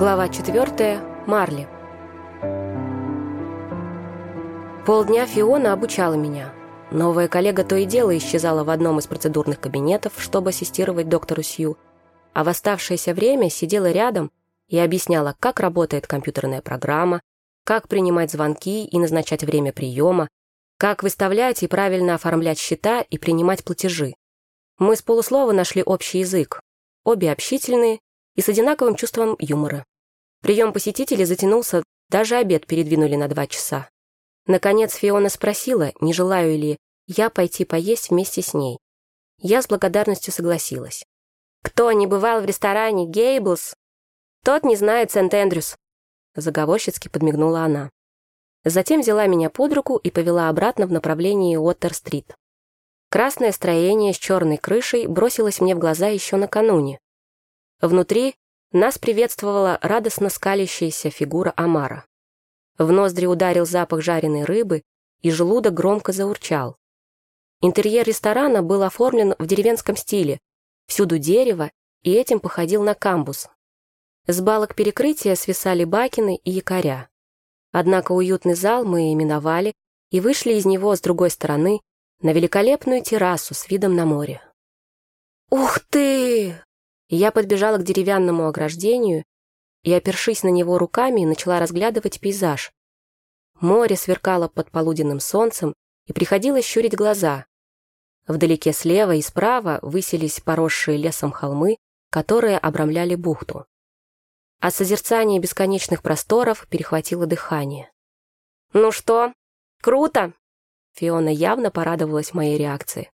Глава 4. Марли. Полдня Фиона обучала меня. Новая коллега то и дело исчезала в одном из процедурных кабинетов, чтобы ассистировать доктору Сью, а в оставшееся время сидела рядом и объясняла, как работает компьютерная программа, как принимать звонки и назначать время приема, как выставлять и правильно оформлять счета и принимать платежи. Мы с полуслова нашли общий язык, обе общительные и с одинаковым чувством юмора. Прием посетителей затянулся, даже обед передвинули на два часа. Наконец Фиона спросила, не желаю ли я пойти поесть вместе с ней. Я с благодарностью согласилась. «Кто не бывал в ресторане Гейблс, тот не знает Сент-Эндрюс», заговорщицки подмигнула она. Затем взяла меня под руку и повела обратно в направлении Уоттер-стрит. Красное строение с черной крышей бросилось мне в глаза еще накануне. Внутри нас приветствовала радостно скалящаяся фигура Амара. В ноздри ударил запах жареной рыбы, и желудок громко заурчал. Интерьер ресторана был оформлен в деревенском стиле, всюду дерево, и этим походил на камбус. С балок перекрытия свисали бакины и якоря. Однако уютный зал мы именовали и вышли из него с другой стороны на великолепную террасу с видом на море. «Ух ты!» Я подбежала к деревянному ограждению и, опершись на него руками, начала разглядывать пейзаж. Море сверкало под полуденным солнцем, и приходилось щурить глаза. Вдалеке слева и справа высились поросшие лесом холмы, которые обрамляли бухту. От созерцания бесконечных просторов перехватило дыхание. «Ну что, круто!» Фиона явно порадовалась моей реакции.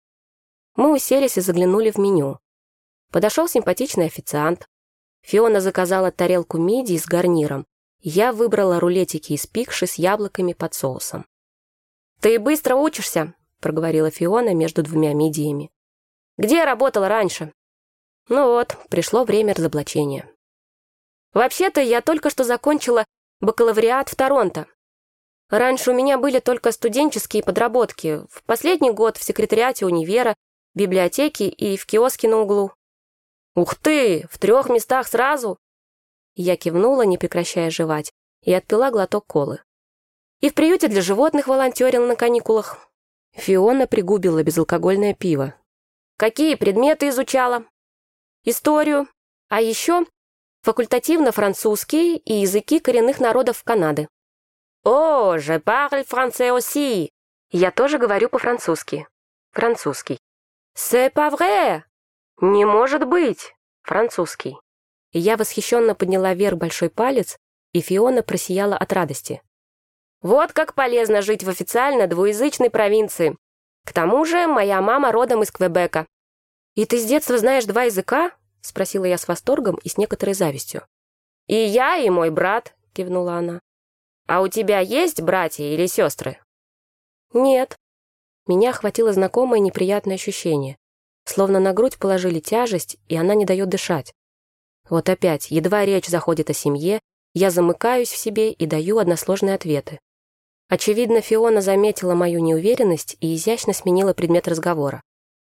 Мы уселись и заглянули в меню. Подошел симпатичный официант. Фиона заказала тарелку мидий с гарниром. Я выбрала рулетики из пикши с яблоками под соусом. «Ты быстро учишься», — проговорила Фиона между двумя мидиями. «Где работала раньше?» Ну вот, пришло время разоблачения. Вообще-то я только что закончила бакалавриат в Торонто. Раньше у меня были только студенческие подработки. В последний год в секретариате универа, библиотеке и в киоске на углу. «Ух ты! В трех местах сразу?» Я кивнула, не прекращая жевать, и отпила глоток колы. «И в приюте для животных волонтерил на каникулах». Фиона пригубила безалкогольное пиво. «Какие предметы изучала?» «Историю. А еще факультативно-французский и языки коренных народов Канады». «О, je parle français aussi!» Я тоже говорю по-французски. Французский. «C'est pas vrai!» «Не может быть!» Французский. Я восхищенно подняла вверх большой палец, и Фиона просияла от радости. «Вот как полезно жить в официально двуязычной провинции. К тому же моя мама родом из Квебека». «И ты с детства знаешь два языка?» — спросила я с восторгом и с некоторой завистью. «И я, и мой брат», — кивнула она. «А у тебя есть братья или сестры?» «Нет». Меня охватило знакомое неприятное ощущение словно на грудь положили тяжесть, и она не дает дышать. Вот опять, едва речь заходит о семье, я замыкаюсь в себе и даю односложные ответы. Очевидно, Фиона заметила мою неуверенность и изящно сменила предмет разговора.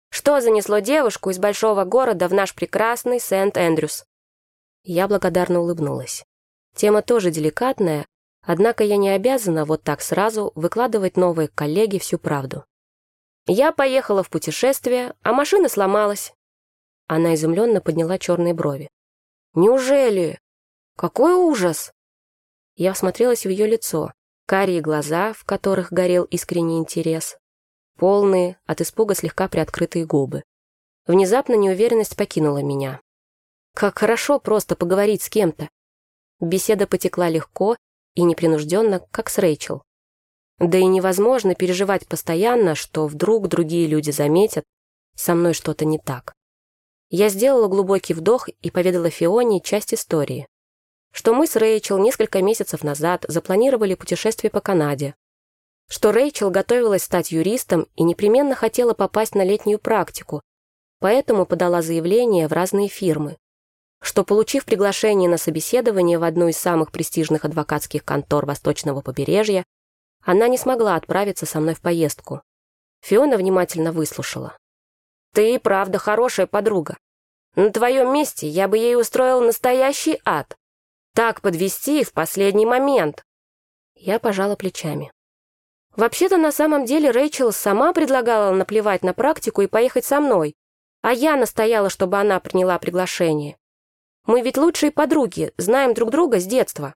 «Что занесло девушку из большого города в наш прекрасный Сент-Эндрюс?» Я благодарно улыбнулась. Тема тоже деликатная, однако я не обязана вот так сразу выкладывать новой коллеге всю правду. Я поехала в путешествие, а машина сломалась. Она изумленно подняла черные брови. «Неужели? Какой ужас!» Я всмотрелась в ее лицо, карие глаза, в которых горел искренний интерес, полные, от испуга слегка приоткрытые губы. Внезапно неуверенность покинула меня. Как хорошо просто поговорить с кем-то. Беседа потекла легко и непринужденно, как с Рэйчел. Да и невозможно переживать постоянно, что вдруг другие люди заметят, со мной что-то не так. Я сделала глубокий вдох и поведала Фионе часть истории. Что мы с Рэйчел несколько месяцев назад запланировали путешествие по Канаде. Что Рэйчел готовилась стать юристом и непременно хотела попасть на летнюю практику, поэтому подала заявление в разные фирмы. Что, получив приглашение на собеседование в одну из самых престижных адвокатских контор Восточного побережья, она не смогла отправиться со мной в поездку. Фиона внимательно выслушала. «Ты и правда хорошая подруга. На твоем месте я бы ей устроил настоящий ад. Так подвести в последний момент. Я пожала плечами. Вообще-то на самом деле Рэйчел сама предлагала наплевать на практику и поехать со мной, а я настояла, чтобы она приняла приглашение. Мы ведь лучшие подруги, знаем друг друга с детства.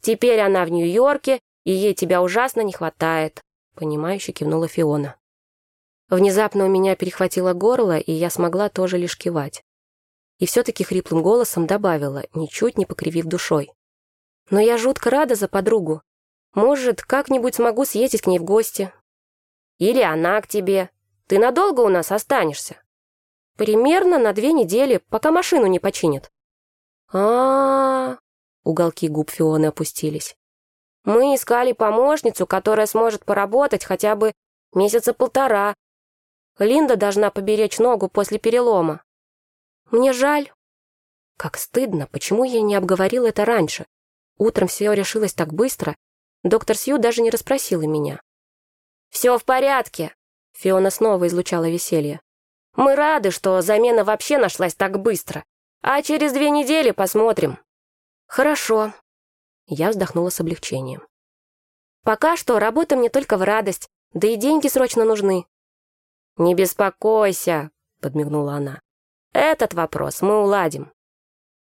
Теперь она в Нью-Йорке, и ей тебя ужасно не хватает», — понимающе кивнула Фиона. Внезапно у меня перехватило горло, и я смогла тоже лишь кивать. И все-таки хриплым голосом добавила, ничуть не покривив душой. «Но я жутко рада за подругу. Может, как-нибудь смогу съездить к ней в гости. Или она к тебе. Ты надолго у нас останешься?» «Примерно на две недели, пока машину не починят». А, -а, -а уголки губ Фионы опустились. «Мы искали помощницу, которая сможет поработать хотя бы месяца полтора, Линда должна поберечь ногу после перелома. Мне жаль. Как стыдно, почему я не обговорила это раньше? Утром все решилось так быстро. Доктор Сью даже не расспросила меня. «Все в порядке», — Фиона снова излучала веселье. «Мы рады, что замена вообще нашлась так быстро. А через две недели посмотрим». «Хорошо», — я вздохнула с облегчением. «Пока что работа мне только в радость, да и деньги срочно нужны. «Не беспокойся», — подмигнула она. «Этот вопрос мы уладим».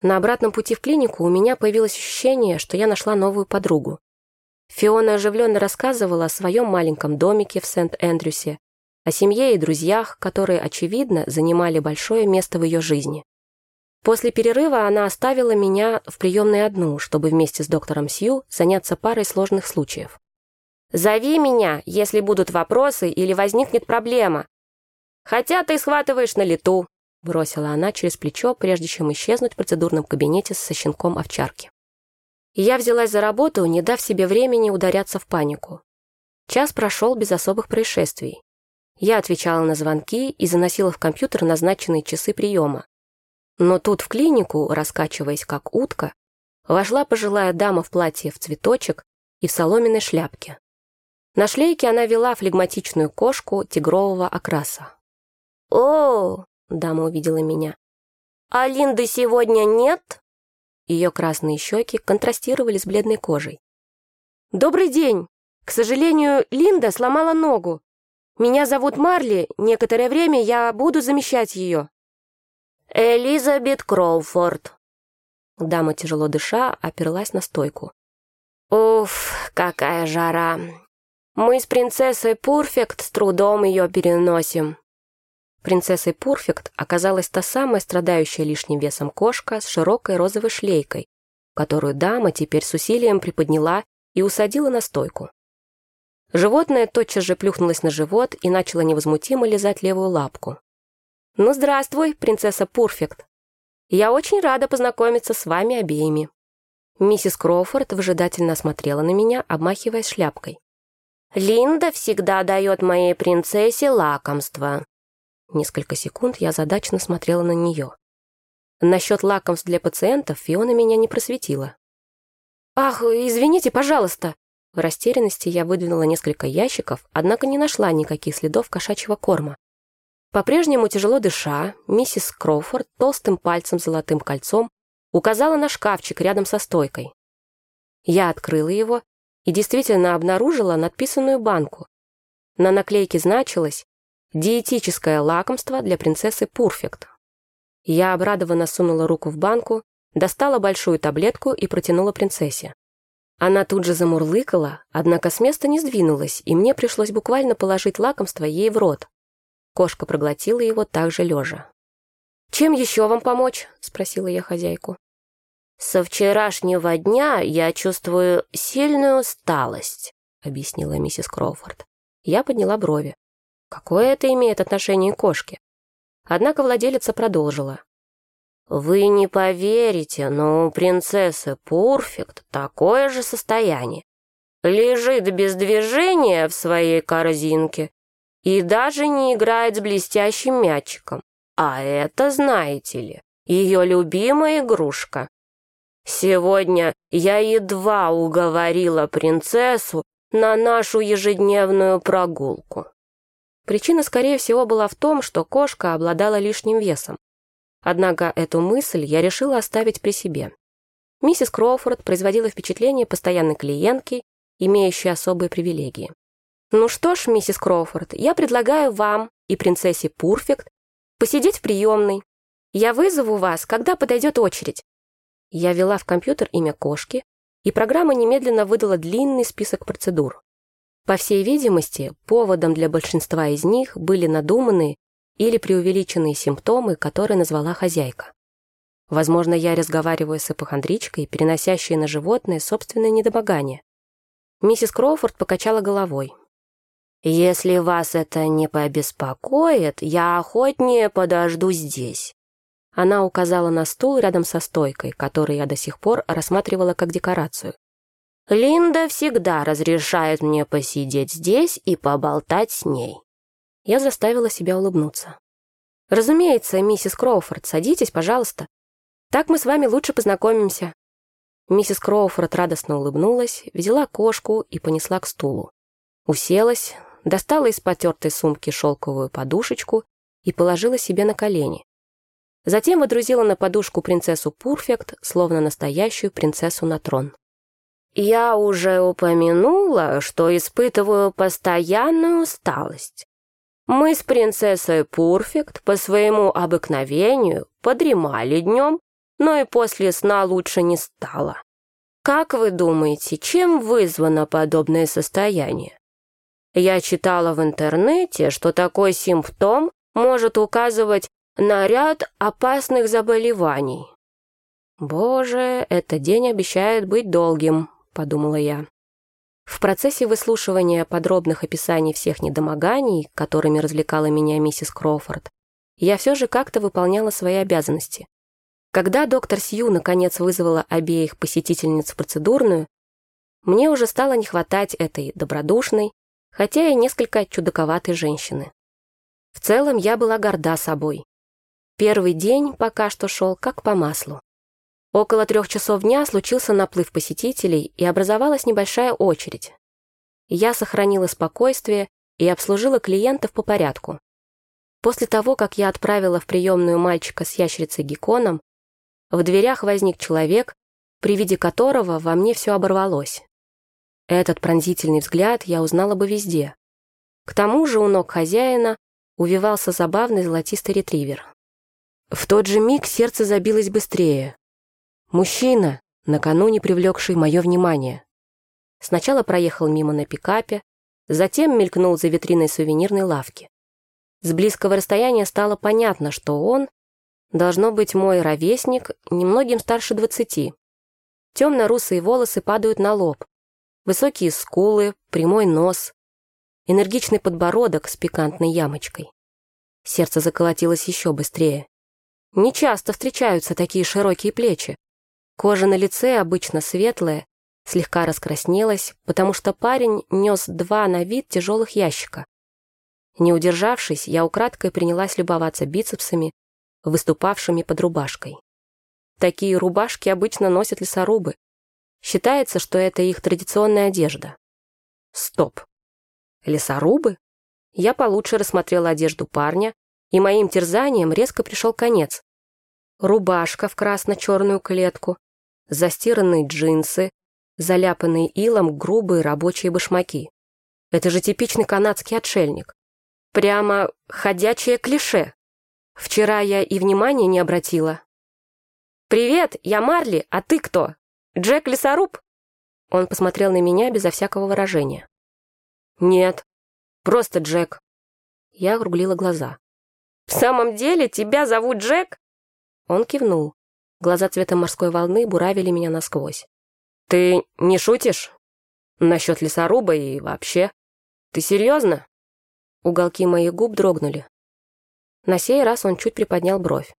На обратном пути в клинику у меня появилось ощущение, что я нашла новую подругу. Фиона оживленно рассказывала о своем маленьком домике в Сент-Эндрюсе, о семье и друзьях, которые, очевидно, занимали большое место в ее жизни. После перерыва она оставила меня в приемной одну, чтобы вместе с доктором Сью заняться парой сложных случаев. «Зови меня, если будут вопросы или возникнет проблема», «Хотя ты схватываешь на лету», — бросила она через плечо, прежде чем исчезнуть в процедурном кабинете со щенком овчарки. я взялась за работу, не дав себе времени ударяться в панику. Час прошел без особых происшествий. Я отвечала на звонки и заносила в компьютер назначенные часы приема. Но тут в клинику, раскачиваясь как утка, вошла пожилая дама в платье в цветочек и в соломенной шляпке. На шлейке она вела флегматичную кошку тигрового окраса. «О!» — дама увидела меня. «А Линды сегодня нет?» Ее красные щеки контрастировали с бледной кожей. «Добрый день! К сожалению, Линда сломала ногу. Меня зовут Марли, некоторое время я буду замещать ее». «Элизабет Кроуфорд». Дама, тяжело дыша, оперлась на стойку. «Уф, какая жара! Мы с принцессой Пурфект с трудом ее переносим. Принцессой Пурфект оказалась та самая страдающая лишним весом кошка с широкой розовой шлейкой, которую дама теперь с усилием приподняла и усадила на стойку. Животное тотчас же плюхнулось на живот и начало невозмутимо лизать левую лапку. «Ну, здравствуй, принцесса Пурфект. Я очень рада познакомиться с вами обеими». Миссис Кроуфорд выжидательно смотрела на меня, обмахиваясь шляпкой. «Линда всегда дает моей принцессе лакомство», Несколько секунд я задачно смотрела на нее. Насчет лакомств для пациентов Фиона меня не просветила. «Ах, извините, пожалуйста!» В растерянности я выдвинула несколько ящиков, однако не нашла никаких следов кошачьего корма. По-прежнему тяжело дыша, миссис Кроуфорд толстым пальцем с золотым кольцом указала на шкафчик рядом со стойкой. Я открыла его и действительно обнаружила надписанную банку. На наклейке значилось Диетическое лакомство для принцессы Пурфект. Я обрадованно сунула руку в банку, достала большую таблетку и протянула принцессе. Она тут же замурлыкала, однако с места не сдвинулась, и мне пришлось буквально положить лакомство ей в рот. Кошка проглотила его также лежа. «Чем еще вам помочь?» — спросила я хозяйку. «Со вчерашнего дня я чувствую сильную усталость», — объяснила миссис Кроуфорд. Я подняла брови. Какое это имеет отношение к кошке? Однако владелица продолжила. «Вы не поверите, но у принцессы Пурфект такое же состояние. Лежит без движения в своей корзинке и даже не играет с блестящим мячиком. А это, знаете ли, ее любимая игрушка. Сегодня я едва уговорила принцессу на нашу ежедневную прогулку. Причина, скорее всего, была в том, что кошка обладала лишним весом. Однако эту мысль я решила оставить при себе. Миссис Кроуфорд производила впечатление постоянной клиентки, имеющей особые привилегии. «Ну что ж, миссис Кроуфорд, я предлагаю вам и принцессе Пурфект посидеть в приемной. Я вызову вас, когда подойдет очередь». Я ввела в компьютер имя кошки, и программа немедленно выдала длинный список процедур. По всей видимости, поводом для большинства из них были надуманные или преувеличенные симптомы, которые назвала хозяйка. Возможно, я разговариваю с эпохондричкой, переносящей на животное собственное недомогание. Миссис Кроуфорд покачала головой. «Если вас это не побеспокоит, я охотнее подожду здесь». Она указала на стул рядом со стойкой, который я до сих пор рассматривала как декорацию. Линда всегда разрешает мне посидеть здесь и поболтать с ней. Я заставила себя улыбнуться. «Разумеется, миссис Кроуфорд, садитесь, пожалуйста. Так мы с вами лучше познакомимся». Миссис Кроуфорд радостно улыбнулась, взяла кошку и понесла к стулу. Уселась, достала из потертой сумки шелковую подушечку и положила себе на колени. Затем водрузила на подушку принцессу Пурфект, словно настоящую принцессу на трон. Я уже упомянула, что испытываю постоянную усталость. Мы с принцессой Пурфект по своему обыкновению подремали днем, но и после сна лучше не стало. Как вы думаете, чем вызвано подобное состояние? Я читала в интернете, что такой симптом может указывать на ряд опасных заболеваний. Боже, этот день обещает быть долгим, подумала я. В процессе выслушивания подробных описаний всех недомоганий, которыми развлекала меня миссис Кроуфорд, я все же как-то выполняла свои обязанности. Когда доктор Сью наконец вызвала обеих посетительниц в процедурную, мне уже стало не хватать этой добродушной, хотя и несколько чудаковатой женщины. В целом я была горда собой. Первый день пока что шел как по маслу. Около трех часов дня случился наплыв посетителей, и образовалась небольшая очередь. Я сохранила спокойствие и обслужила клиентов по порядку. После того, как я отправила в приемную мальчика с ящерицей Геконом, в дверях возник человек, при виде которого во мне все оборвалось. Этот пронзительный взгляд я узнала бы везде. К тому же у ног хозяина увивался забавный золотистый ретривер. В тот же миг сердце забилось быстрее. Мужчина, накануне привлекший мое внимание. Сначала проехал мимо на пикапе, затем мелькнул за витриной сувенирной лавки. С близкого расстояния стало понятно, что он должно быть мой ровесник, немногим старше двадцати. Темно-русые волосы падают на лоб, высокие скулы, прямой нос, энергичный подбородок с пикантной ямочкой. Сердце заколотилось еще быстрее. Не часто встречаются такие широкие плечи. Кожа на лице обычно светлая, слегка раскраснелась, потому что парень нес два на вид тяжелых ящика. Не удержавшись, я украдкой принялась любоваться бицепсами, выступавшими под рубашкой. Такие рубашки обычно носят лесорубы. Считается, что это их традиционная одежда. Стоп. Лесорубы? Я получше рассмотрела одежду парня, и моим терзанием резко пришел конец. Рубашка в красно-черную клетку, застиранные джинсы, заляпанные илом грубые рабочие башмаки. Это же типичный канадский отшельник. Прямо ходячее клише. Вчера я и внимания не обратила. «Привет, я Марли, а ты кто? Джек Лесоруб?» Он посмотрел на меня безо всякого выражения. «Нет, просто Джек». Я округлила глаза. «В самом деле тебя зовут Джек?» Он кивнул. Глаза цвета морской волны буравили меня насквозь. «Ты не шутишь? Насчет лесоруба и вообще? Ты серьезно?» Уголки моих губ дрогнули. На сей раз он чуть приподнял бровь.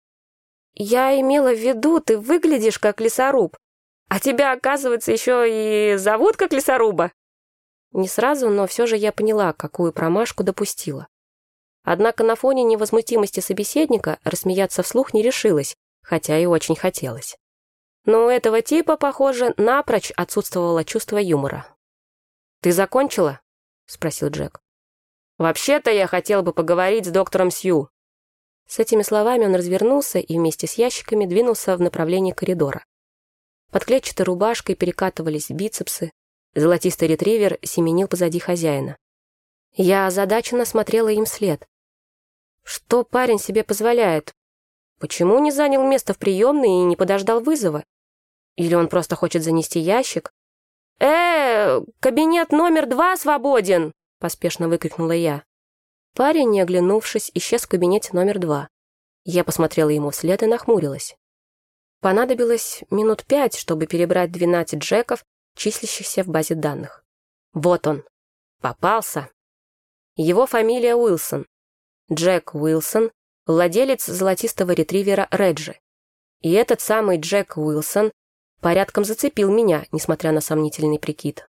«Я имела в виду, ты выглядишь как лесоруб, а тебя, оказывается, еще и зовут как лесоруба». Не сразу, но все же я поняла, какую промашку допустила. Однако на фоне невозмутимости собеседника рассмеяться вслух не решилась, хотя и очень хотелось. Но у этого типа, похоже, напрочь отсутствовало чувство юмора. «Ты закончила?» — спросил Джек. «Вообще-то я хотел бы поговорить с доктором Сью». С этими словами он развернулся и вместе с ящиками двинулся в направлении коридора. Под клетчатой рубашкой перекатывались бицепсы. Золотистый ретривер семенил позади хозяина. Я озадаченно смотрела им след. Что парень себе позволяет? Почему не занял место в приемной и не подождал вызова? Или он просто хочет занести ящик? «Э, кабинет номер два свободен!» — поспешно выкрикнула я. Парень, не оглянувшись, исчез в кабинете номер два. Я посмотрела ему вслед и нахмурилась. Понадобилось минут пять, чтобы перебрать 12 джеков, числящихся в базе данных. Вот он. Попался. Его фамилия Уилсон. Джек Уилсон, владелец золотистого ретривера Реджи. И этот самый Джек Уилсон порядком зацепил меня, несмотря на сомнительный прикид.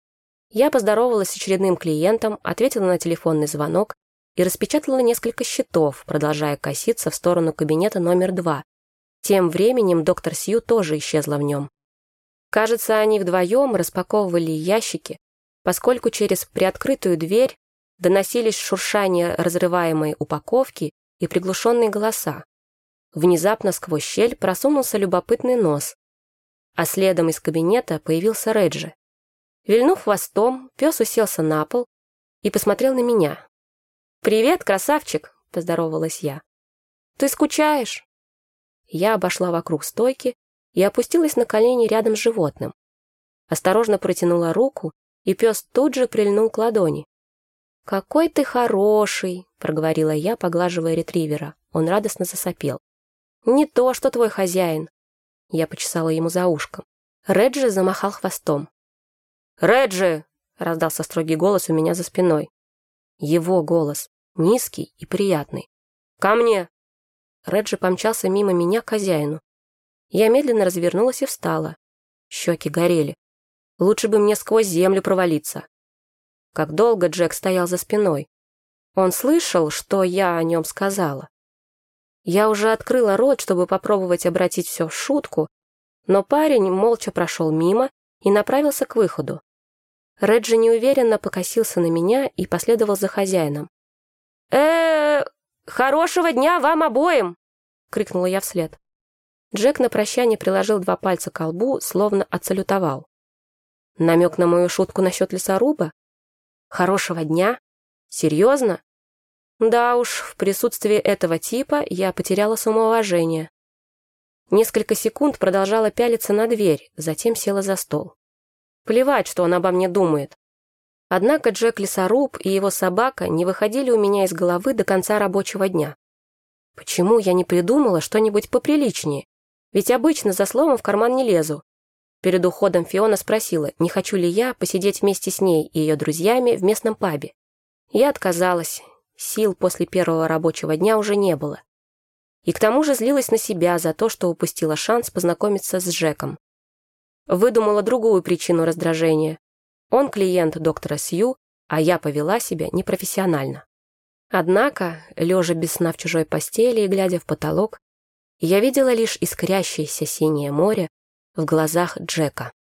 Я поздоровалась с очередным клиентом, ответила на телефонный звонок и распечатала несколько счетов, продолжая коситься в сторону кабинета номер два. Тем временем доктор Сью тоже исчезла в нем. Кажется, они вдвоем распаковывали ящики, поскольку через приоткрытую дверь доносились шуршание разрываемой упаковки и приглушенные голоса. Внезапно сквозь щель просунулся любопытный нос, а следом из кабинета появился Реджи. Вильнув хвостом, пес уселся на пол и посмотрел на меня. «Привет, красавчик!» — поздоровалась я. «Ты скучаешь?» Я обошла вокруг стойки и опустилась на колени рядом с животным. Осторожно протянула руку, и пес тут же прильнул к ладони. «Какой ты хороший!» — проговорила я, поглаживая ретривера. Он радостно засопел. «Не то, что твой хозяин!» Я почесала ему за ушком. Реджи замахал хвостом. «Реджи!» — раздался строгий голос у меня за спиной. Его голос, низкий и приятный. «Ко мне!» Реджи помчался мимо меня к хозяину. Я медленно развернулась и встала. Щеки горели. Лучше бы мне сквозь землю провалиться. Как долго Джек стоял за спиной. Он слышал, что я о нем сказала. Я уже открыла рот, чтобы попробовать обратить все в шутку, но парень молча прошел мимо и направился к выходу. Реджи неуверенно покосился на меня и последовал за хозяином. э хорошего дня вам обоим!» — крикнула я вслед. Джек на прощание приложил два пальца к колбу, словно отсалютовал. Намек на мою шутку насчет лесоруба? Хорошего дня? Серьезно? Да уж, в присутствии этого типа я потеряла самоуважение. Несколько секунд продолжала пялиться на дверь, затем села за стол. Плевать, что он обо мне думает. Однако Джек Лесоруб и его собака не выходили у меня из головы до конца рабочего дня. Почему я не придумала что-нибудь поприличнее? Ведь обычно за словом в карман не лезу. Перед уходом Фиона спросила, не хочу ли я посидеть вместе с ней и ее друзьями в местном пабе. Я отказалась, Сил после первого рабочего дня уже не было. И к тому же злилась на себя за то, что упустила шанс познакомиться с Джеком. Выдумала другую причину раздражения. Он клиент доктора Сью, а я повела себя непрофессионально. Однако, лежа без сна в чужой постели и глядя в потолок, я видела лишь искрящееся синее море в глазах Джека.